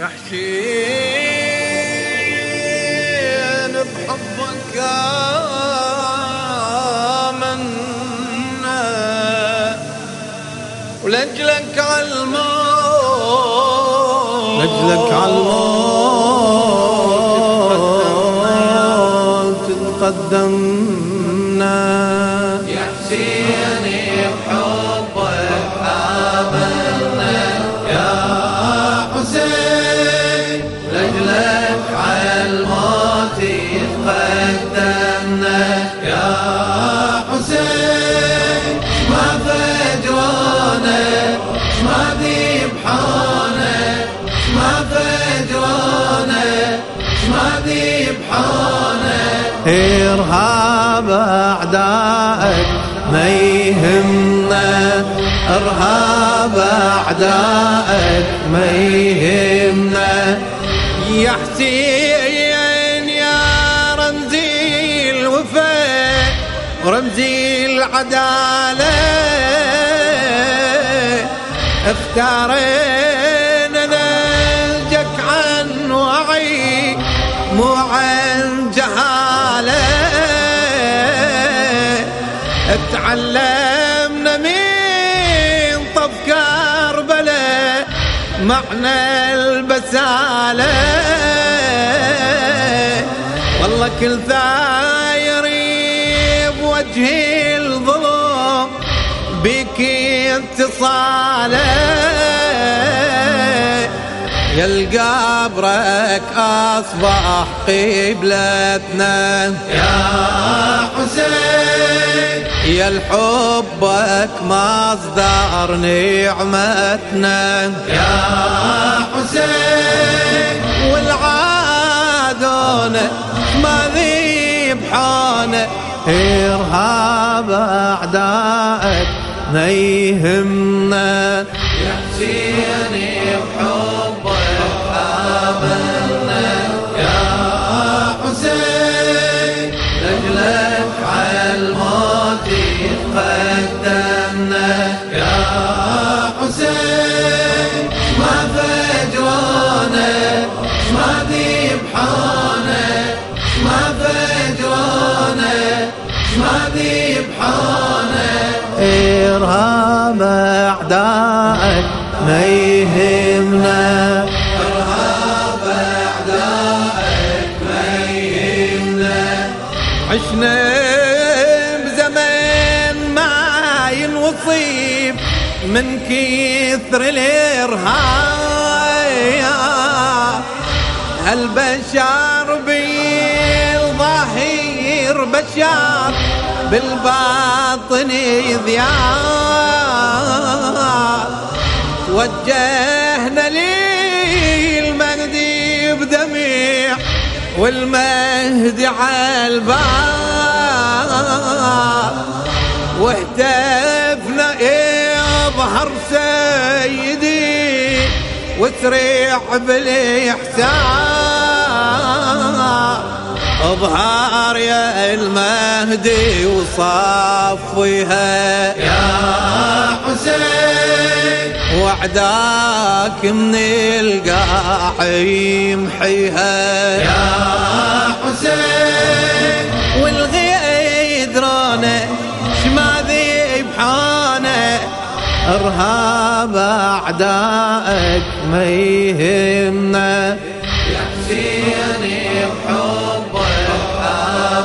يا حسين بحبك آمنا. ولجلك عالموت لجلك عالموت تقدمنا. يا حسين ذبحانا إرهاب أعدائك ما يهمنا. إرهاب أعدائك ما يهمنا. يا حسين يا رمزي الوفاء ورمزي العدالة اختارينا مو عن جهالة. تعلمنا من طب كربلاء معنى البسالة. والله كل ثايري بوجه الظلم بك اتصاله. يا القبرك أصبح قبلتنا. يا حسين. يا الحبك مصدر نعمتنا. يا حسين. والعادون ما ذبحانا إرهاب أعدائك ما يهمنا يا حسين. إرهاب أعدائك ما يهمنا ارهاب اعدائك ما يهمنا عشنا بزمان ما ينوصيب من كثر الإرهاب. هالبشر بالظاهر بشر بالباطن ذياب وجهنا للمهدي بدميع والمهدي عالباب واهتفنا يظهر سيدي واسرع بالإحسان. اظهر يا المهدي وصفيها يا حسين. وعداك من القاع يمحيها يا حسين. والغيدرانه شما ذبحانه إرهاب أعدائك ما يهمنا. يا حسين بحبك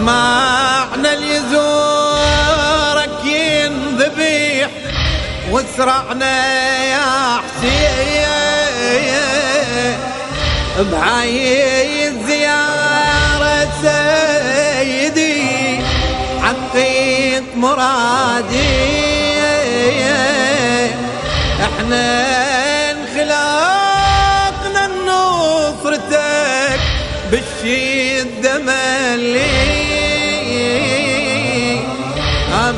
اسمعنا اليزورك ينذبيح واسرعنا يا حسين. بهاي الزيارة سيدي حقيت مرادي. إحنا انخلاقنا نصرتك بالشدة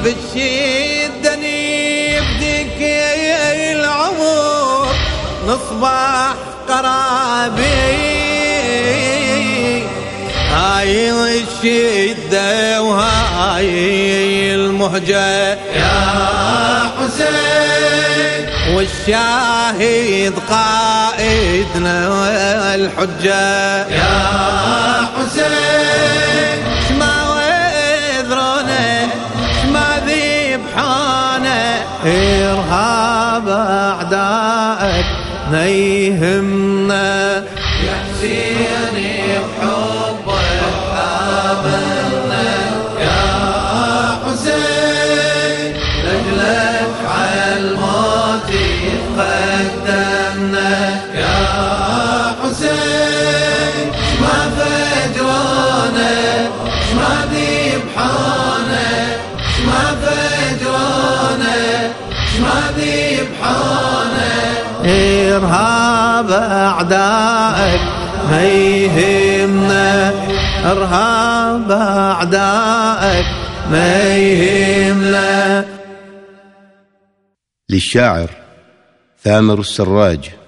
بالشدة نبدك يا العمر نصبح قرابي. هاي الشدة وهاي المهجة. يا حسين والشاهد قائدنا الحجة. يا حسين إرهاب أعدائك ما يهمنا يا حسين ما ذبحانا إرهاب أعدائك ما يهمنا إرهاب أعدائك ما يهمنا للشاعر ثامر السراج.